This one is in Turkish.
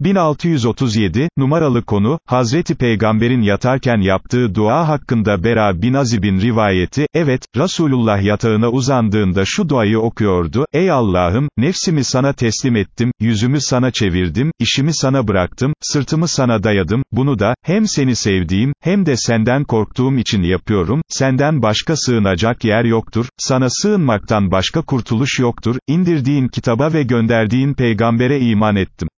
1637, numaralı konu, Hazreti Peygamber'in yatarken yaptığı dua hakkında Bera bin Azib'in rivayeti, evet, Resulullah yatağına uzandığında şu duayı okuyordu, Ey Allah'ım, nefsimi sana teslim ettim, yüzümü sana çevirdim, işimi sana bıraktım, sırtımı sana dayadım, bunu da, hem seni sevdiğim, hem de senden korktuğum için yapıyorum, senden başka sığınacak yer yoktur, sana sığınmaktan başka kurtuluş yoktur, indirdiğin kitaba ve gönderdiğin peygambere iman ettim.